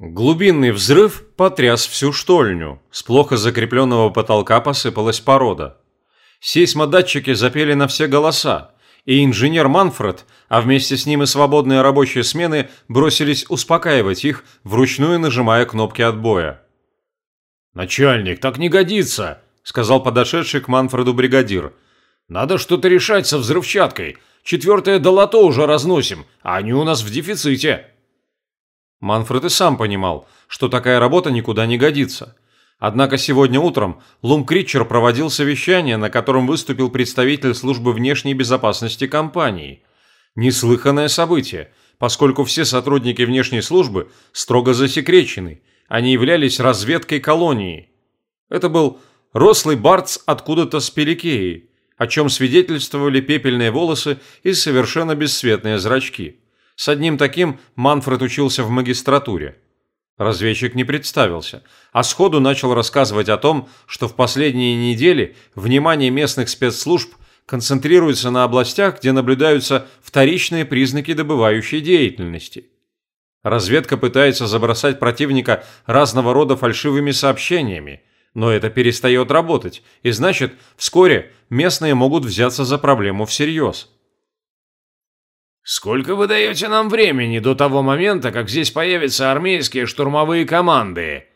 Глубинный взрыв потряс всю штольню. С плохо закрепленного потолка посыпалась порода. Сейсмодатчики запели на все голоса, и инженер Манфред, а вместе с ним и свободные рабочие смены бросились успокаивать их, вручную нажимая кнопки отбоя. «Начальник, так не годится», – сказал подошедший к Манфреду бригадир. «Надо что-то решать со взрывчаткой. Четвертое долото уже разносим, а они у нас в дефиците». Манфред и сам понимал, что такая работа никуда не годится. Однако сегодня утром Лум Критчер проводил совещание, на котором выступил представитель службы внешней безопасности компании. Неслыханное событие, поскольку все сотрудники внешней службы строго засекречены, они являлись разведкой колонии. Это был рослый Бартс откуда-то с Пеликеи, о чем свидетельствовали пепельные волосы и совершенно бесцветные зрачки. С одним таким Манфред учился в магистратуре. Разведчик не представился, а сходу начал рассказывать о том, что в последние недели внимание местных спецслужб концентрируется на областях, где наблюдаются вторичные признаки добывающей деятельности. Разведка пытается забросать противника разного рода фальшивыми сообщениями, но это перестает работать, и значит, вскоре местные могут взяться за проблему всерьез. «Сколько вы даете нам времени до того момента, как здесь появятся армейские штурмовые команды?»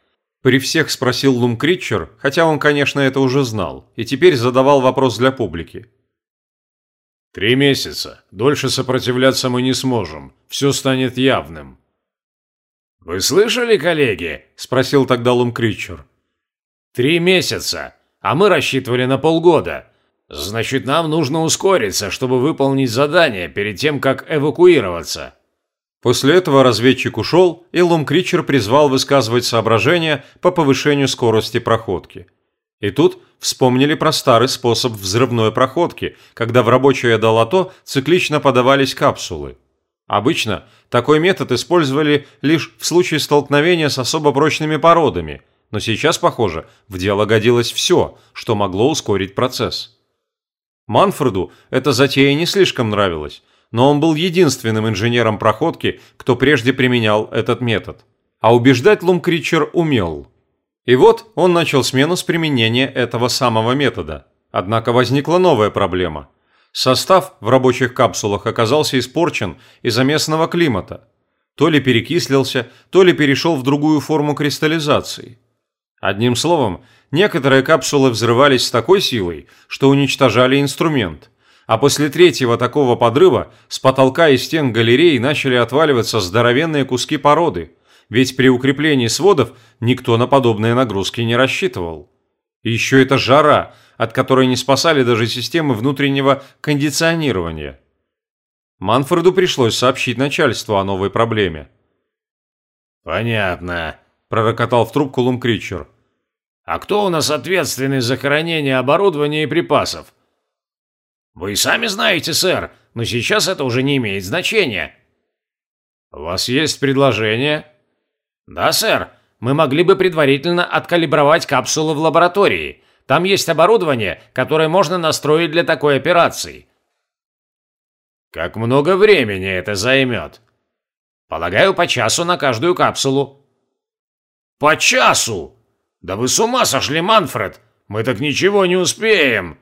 При всех спросил Лум Критчер, хотя он, конечно, это уже знал, и теперь задавал вопрос для публики. «Три месяца. Дольше сопротивляться мы не сможем. Все станет явным». «Вы слышали, коллеги?» – спросил тогда Лум Критчер. «Три месяца, а мы рассчитывали на полгода. Значит, нам нужно ускориться, чтобы выполнить задание перед тем, как эвакуироваться. После этого разведчик ушел, и Лумкричер призвал высказывать соображения по повышению скорости проходки. И тут вспомнили про старый способ взрывной проходки, когда в рабочее долото циклично подавались капсулы. Обычно такой метод использовали лишь в случае столкновения с особо прочными породами, но сейчас, похоже, в дело годилось все, что могло ускорить процесс. Манфреду эта затея не слишком нравилась, но он был единственным инженером проходки, кто прежде применял этот метод. А убеждать Лумкричер умел. И вот он начал смену с применения этого самого метода. Однако возникла новая проблема. Состав в рабочих капсулах оказался испорчен из-за местного климата. То ли перекислился, то ли перешел в другую форму кристаллизации. Одним словом, некоторые капсулы взрывались с такой силой, что уничтожали инструмент. А после третьего такого подрыва с потолка и стен галереи начали отваливаться здоровенные куски породы, ведь при укреплении сводов никто на подобные нагрузки не рассчитывал. И еще это жара, от которой не спасали даже системы внутреннего кондиционирования. Манфреду пришлось сообщить начальству о новой проблеме. «Понятно», – пророкотал в трубку Лумкричер. А кто у нас ответственный за хранение оборудования и припасов? Вы сами знаете, сэр, но сейчас это уже не имеет значения. У вас есть предложение? Да, сэр. Мы могли бы предварительно откалибровать капсулы в лаборатории. Там есть оборудование, которое можно настроить для такой операции. Как много времени это займет? Полагаю, по часу на каждую капсулу. По часу? «Да вы с ума сошли, Манфред! Мы так ничего не успеем!»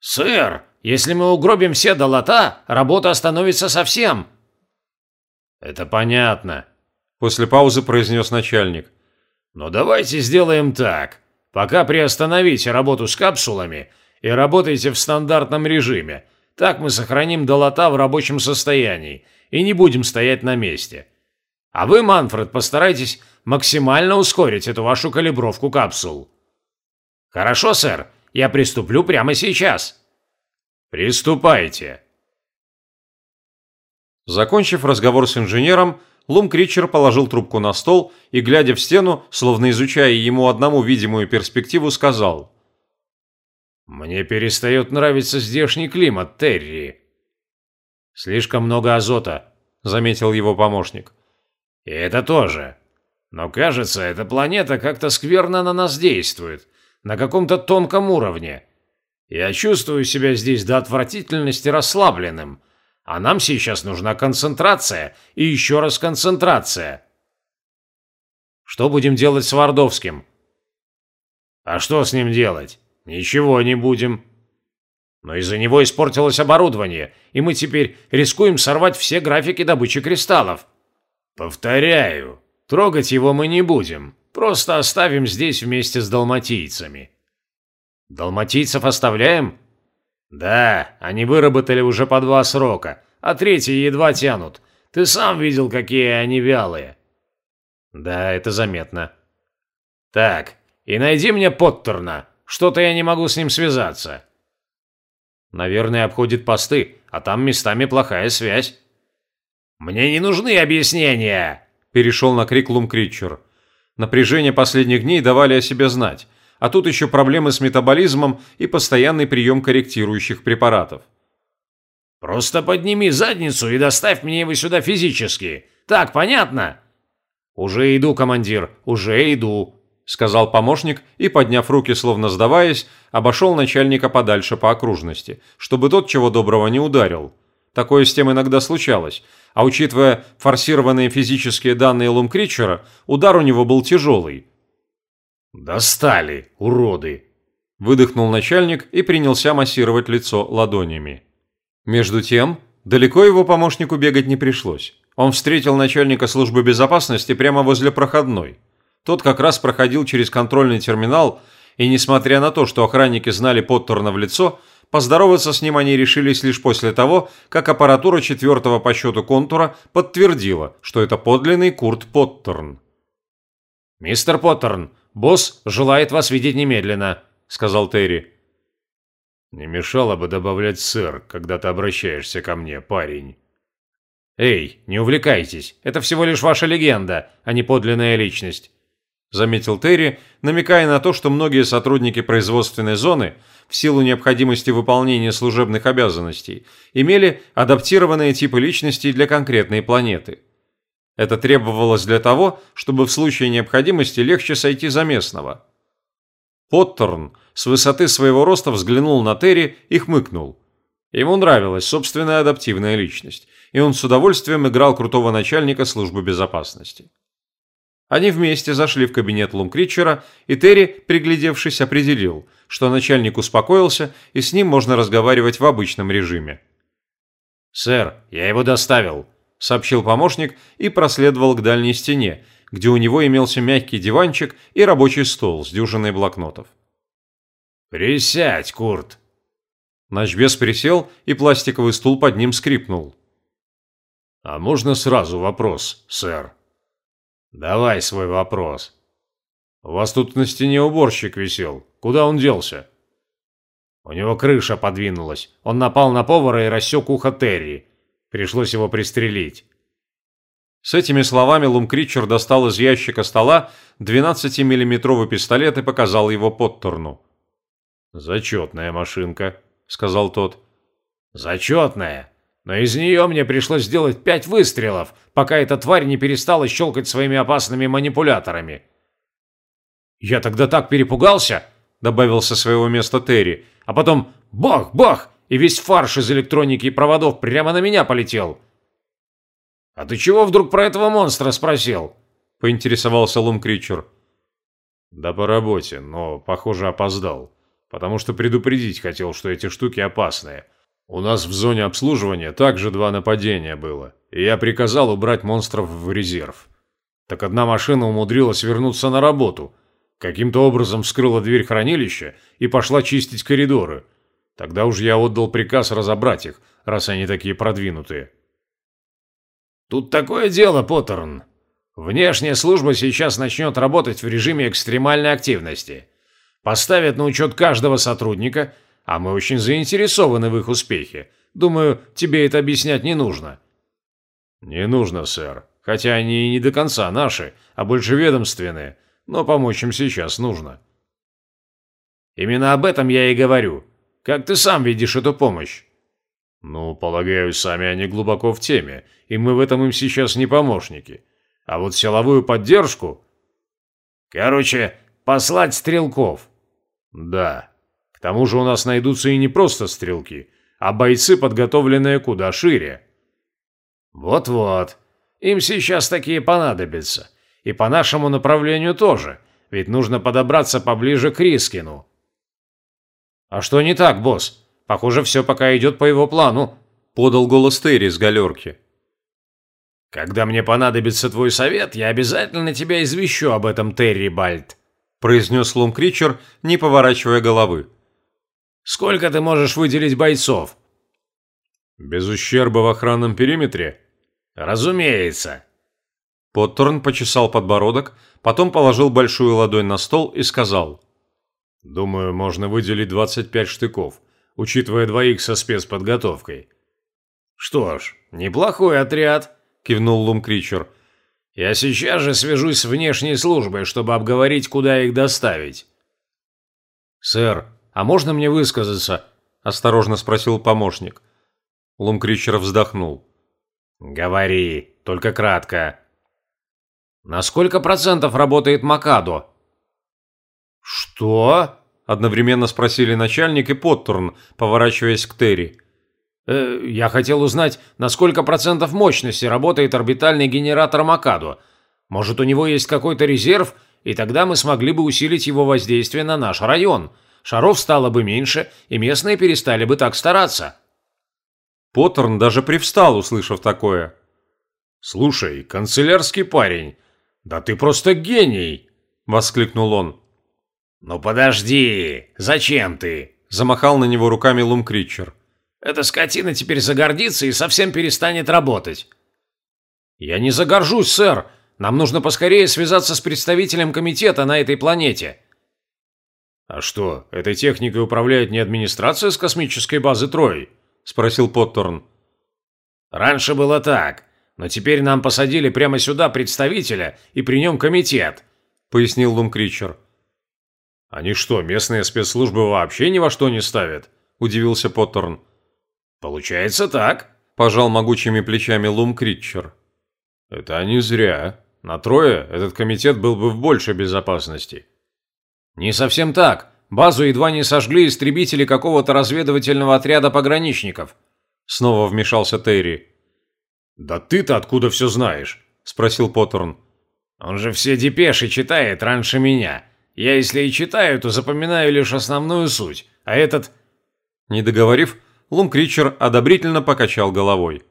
«Сэр, если мы угробим все долота, работа остановится совсем!» «Это понятно», – после паузы произнес начальник. «Но давайте сделаем так. Пока приостановите работу с капсулами и работайте в стандартном режиме. Так мы сохраним долота в рабочем состоянии и не будем стоять на месте. А вы, Манфред, постарайтесь максимально ускорить эту вашу калибровку капсул. Хорошо, сэр, я приступлю прямо сейчас. Приступайте. Закончив разговор с инженером, Лум Кричер положил трубку на стол и, глядя в стену, словно изучая ему одному видимую перспективу, сказал. «Мне перестает нравиться здешний климат, Терри». «Слишком много азота», — заметил его помощник. И это тоже. Но кажется, эта планета как-то скверно на нас действует, на каком-то тонком уровне. Я чувствую себя здесь до отвратительности расслабленным, а нам сейчас нужна концентрация и еще раз концентрация. Что будем делать с Вардовским? А что с ним делать? Ничего не будем. Но из-за него испортилось оборудование, и мы теперь рискуем сорвать все графики добычи кристаллов. Повторяю, трогать его мы не будем. Просто оставим здесь вместе с далматийцами. Далматийцев оставляем? Да, они выработали уже по два срока, а третий едва тянут. Ты сам видел, какие они вялые. Да, это заметно. Так, и найди мне Поттерна. Что-то я не могу с ним связаться. Наверное, обходит посты, а там местами плохая связь. Мне не нужны объяснения, перешел на крик Лумкритчер. Напряжение последних дней давали о себе знать, а тут еще проблемы с метаболизмом и постоянный прием корректирующих препаратов. «Просто подними задницу и доставь мне его сюда физически. Так, понятно?» «Уже иду, командир, уже иду», – сказал помощник и, подняв руки, словно сдаваясь, обошел начальника подальше по окружности, чтобы тот чего доброго не ударил. Такое с тем иногда случалось, а учитывая форсированные физические данные Лумкричера, удар у него был тяжелый. «Достали, уроды!» – выдохнул начальник и принялся массировать лицо ладонями. Между тем, далеко его помощнику бегать не пришлось. Он встретил начальника службы безопасности прямо возле проходной – тот как раз проходил через контрольный терминал, и несмотря на то, что охранники знали Поттерна в лицо, поздороваться с ним они решились лишь после того, как аппаратура четвертого по счету контура подтвердила, что это подлинный Курт Поттерн. «Мистер Поттерн, босс желает вас видеть немедленно», — сказал Терри. «Не мешало бы добавлять «сэр», когда ты обращаешься ко мне, парень». «Эй, не увлекайтесь, это всего лишь ваша легенда, а не подлинная личность заметил Терри, намекая на то, что многие сотрудники производственной зоны, в силу необходимости выполнения служебных обязанностей, имели адаптированные типы личностей для конкретной планеты. Это требовалось для того, чтобы в случае необходимости легче сойти за местного. Поттерн с высоты своего роста взглянул на Терри и хмыкнул. Ему нравилась собственная адаптивная личность, и он с удовольствием играл крутого начальника службы безопасности. Они вместе зашли в кабинет Лумкритчера, и Терри, приглядевшись, определил, что начальник успокоился, и с ним можно разговаривать в обычном режиме. «Сэр, я его доставил», – сообщил помощник и проследовал к дальней стене, где у него имелся мягкий диванчик и рабочий стол с дюжиной блокнотов. «Присядь, Курт!» Ночбес присел, и пластиковый стул под ним скрипнул. «А можно сразу вопрос, сэр?» «Давай свой вопрос». «У вас тут на стене уборщик висел. Куда он делся?» «У него крыша подвинулась. Он напал на повара и рассек ухо Терри. Пришлось его пристрелить». С этими словами Лумкричер достал из ящика стола 12-миллиметровый пистолет и показал его Поттерну. «Зачетная машинка», — сказал тот. «Зачетная? Но из нее мне пришлось сделать пять выстрелов, пока эта тварь не перестала щелкать своими опасными манипуляторами. «Я тогда так перепугался», — добавил со своего места Терри, а потом бах-бах, и весь фарш из электроники и проводов прямо на меня полетел. «А ты чего вдруг про этого монстра спросил?» — поинтересовался Лум Кричер. «Да по работе, но, похоже, опоздал, потому что предупредить хотел, что эти штуки опасные». У нас в зоне обслуживания также два нападения было, и я приказал убрать монстров в резерв. Так одна машина умудрилась вернуться на работу, каким-то образом вскрыла дверь хранилища и пошла чистить коридоры. Тогда уж я отдал приказ разобрать их, раз они такие продвинутые. Тут такое дело, Поттерн. Внешняя служба сейчас начнет работать в режиме экстремальной активности. Поставят на учет каждого сотрудника – а мы очень заинтересованы в их успехе. Думаю, тебе это объяснять не нужно». «Не нужно, сэр. Хотя они и не до конца наши, а больше ведомственные. Но помочь им сейчас нужно». «Именно об этом я и говорю. Как ты сам видишь эту помощь?» «Ну, полагаю, сами они глубоко в теме, и мы в этом им сейчас не помощники. А вот силовую поддержку...» «Короче, послать стрелков». «Да», тому же у нас найдутся и не просто стрелки, а бойцы, подготовленные куда шире. Вот-вот. Им сейчас такие понадобятся. И по нашему направлению тоже, ведь нужно подобраться поближе к Рискину. А что не так, босс? Похоже, все пока идет по его плану, подал голос Терри с галерки. Когда мне понадобится твой совет, я обязательно тебя извещу об этом, Терри Бальт, произнес Лум Кричер, не поворачивая головы. Сколько ты можешь выделить бойцов? Без ущерба в охранном периметре? Разумеется. Потторн почесал подбородок, потом положил большую ладонь на стол и сказал. «Думаю, можно выделить 25 штыков, учитывая двоих со спецподготовкой». «Что ж, неплохой отряд», – кивнул Лум Кричер. «Я сейчас же свяжусь с внешней службой, чтобы обговорить, куда их доставить». «Сэр, а можно мне высказаться?» – осторожно спросил помощник. Лумкричер вздохнул. «Говори, только кратко». «На сколько процентов работает Макадо?» «Что?» – одновременно спросили начальник и Поттерн, поворачиваясь к Терри. Э, «Я хотел узнать, на сколько процентов мощности работает орбитальный генератор Макадо. Может, у него есть какой-то резерв, и тогда мы смогли бы усилить его воздействие на наш район. Шаров стало бы меньше, и местные перестали бы так стараться». Поттерн даже привстал, услышав такое. «Слушай, канцелярский парень, да ты просто гений!» – воскликнул он. «Ну подожди, зачем ты?» – замахал на него руками Лумкричер. «Эта скотина теперь загордится и совсем перестанет работать». «Я не загоржусь, сэр. Нам нужно поскорее связаться с представителем комитета на этой планете». «А что, этой техникой управляет не администрация с космической базы Трой?» – спросил Потторн. «Раньше было так, но теперь нам посадили прямо сюда представителя и при нем комитет», – пояснил Лумкричер. «Они что, местные спецслужбы вообще ни во что не ставят?» – удивился Потторн. «Получается так», – пожал могучими плечами Лумкричер. «Это они зря. На трое этот комитет был бы в большей безопасности». «Не совсем так. Базу едва не сожгли истребители какого-то разведывательного отряда пограничников. Снова вмешался Терри. «Да ты-то откуда все знаешь?» – спросил Поттерн. «Он же все депеши читает раньше меня. Я, если и читаю, то запоминаю лишь основную суть. А этот...» Не договорив, Лум Кричер одобрительно покачал головой.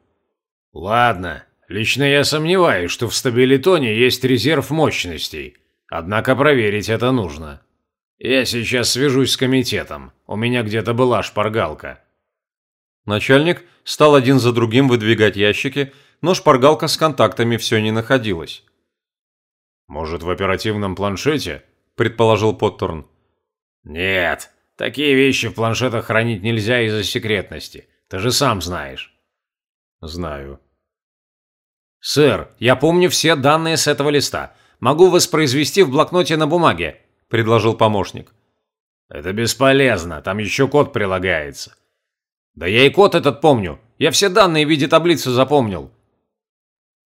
«Ладно, лично я сомневаюсь, что в стабилитоне есть резерв мощностей. Однако проверить это нужно». «Я сейчас свяжусь с комитетом. У меня где-то была шпаргалка». Начальник стал один за другим выдвигать ящики, но шпаргалка с контактами все не находилась. «Может, в оперативном планшете?» – предположил Поттерн. «Нет, такие вещи в планшетах хранить нельзя из-за секретности. Ты же сам знаешь». «Знаю». «Сэр, я помню все данные с этого листа. Могу воспроизвести в блокноте на бумаге предложил помощник. «Это бесполезно, там еще код прилагается». «Да я и код этот помню. Я все данные в виде таблицы запомнил».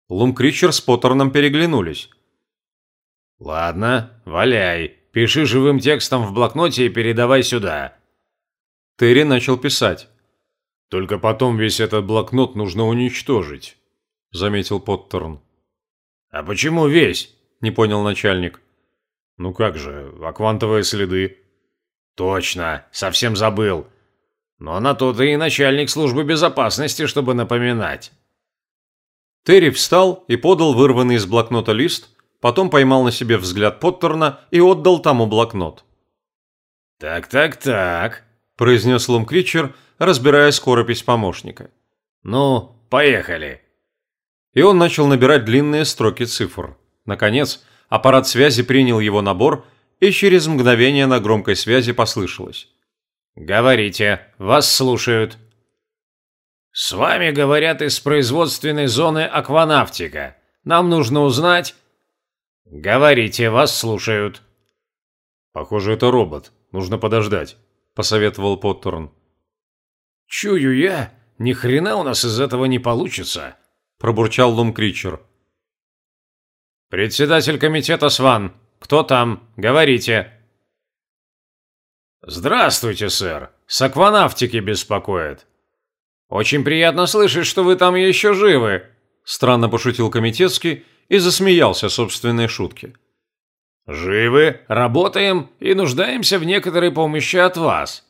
Лумкричер с Поттерном переглянулись. «Ладно, валяй. Пиши живым текстом в блокноте и передавай сюда». Терри начал писать. «Только потом весь этот блокнот нужно уничтожить», – заметил Поттерн. «А почему весь?» – не понял начальник. Ну как же, а квантовые следы? Точно, совсем забыл. Но на то ты и начальник службы безопасности, чтобы напоминать. Терри встал и подал вырванный из блокнота лист, потом поймал на себе взгляд Поттерна и отдал тому блокнот. «Так-так-так», – произнес Лумкричер, разбирая скоропись помощника. «Ну, поехали». И он начал набирать длинные строки цифр. Наконец, Аппарат связи принял его набор, и через мгновение на громкой связи послышалось. «Говорите, вас слушают». «С вами говорят из производственной зоны Акванавтика. Нам нужно узнать...» «Говорите, вас слушают». «Похоже, это робот. Нужно подождать», – посоветовал Поттерн. «Чую я, ни хрена у нас из этого не получится», – пробурчал Лум Кричер. «Председатель комитета Сван, кто там? Говорите». «Здравствуйте, сэр. С акванавтики беспокоит». «Очень приятно слышать, что вы там еще живы», – странно пошутил комитетский и засмеялся собственной шутке. «Живы, работаем и нуждаемся в некоторой помощи от вас».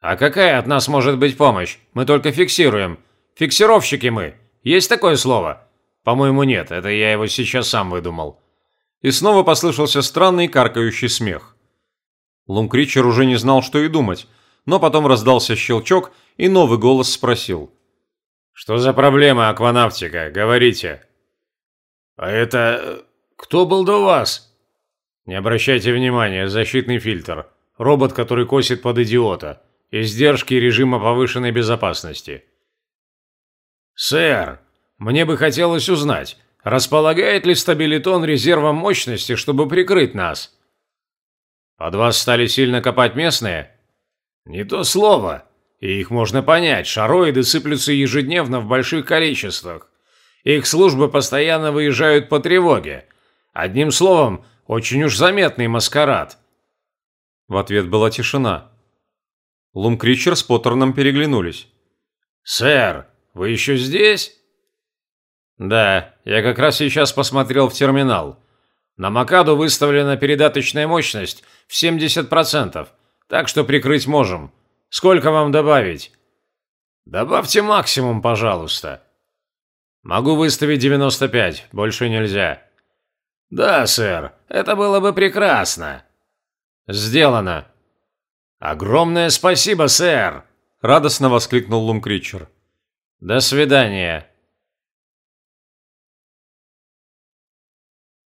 «А какая от нас может быть помощь? Мы только фиксируем. Фиксировщики мы. Есть такое слово?» «По-моему, нет. Это я его сейчас сам выдумал». И снова послышался странный каркающий смех. Лумкричер уже не знал, что и думать, но потом раздался щелчок, и новый голос спросил. «Что за проблема, акванавтика? Говорите». «А это... кто был до вас?» «Не обращайте внимания, защитный фильтр. Робот, который косит под идиота. Издержки режима повышенной безопасности». «Сэр, мне бы хотелось узнать, располагает ли стабилитон резервом мощности, чтобы прикрыть нас?» «Под вас стали сильно копать местные?» «Не то слово. И их можно понять, шароиды сыплются ежедневно в больших количествах. Их службы постоянно выезжают по тревоге. Одним словом, очень уж заметный маскарад». В ответ была тишина. Лумкричер с Поттерном переглянулись. «Сэр, вы еще здесь?» «Да, я как раз сейчас посмотрел в терминал. На Макаду выставлена передаточная мощность в 70%, так что прикрыть можем. Сколько вам добавить?» «Добавьте максимум, пожалуйста». «Могу выставить 95, больше нельзя». «Да, сэр, это было бы прекрасно». «Сделано». «Огромное спасибо, сэр!» – радостно воскликнул Лумкричер. «До свидания».